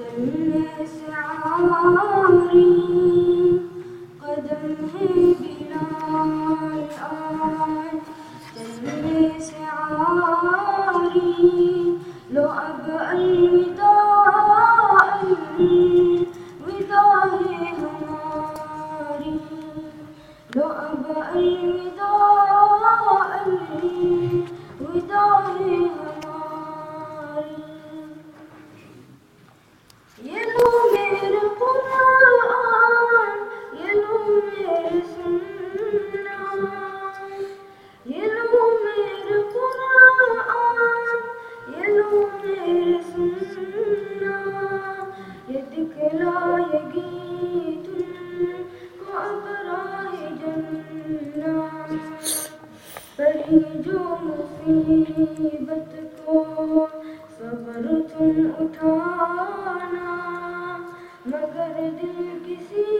چلنے سے آ بڑی جو مصیبت کو صبر تم اٹھانا مگر دل کسی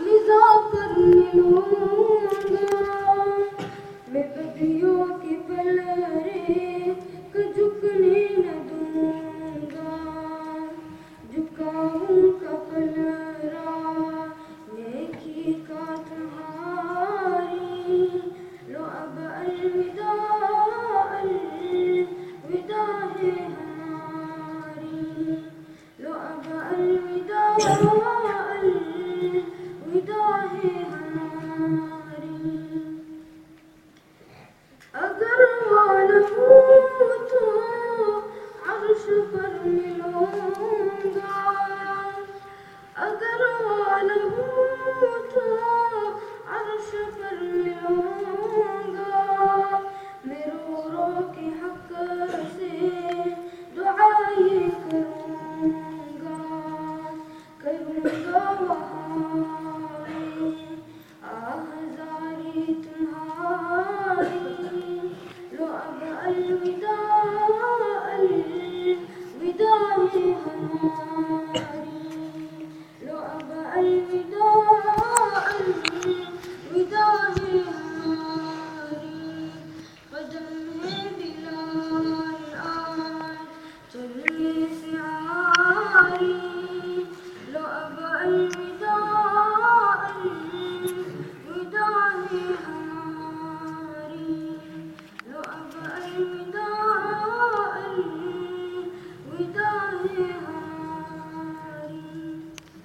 مزا کرنے لو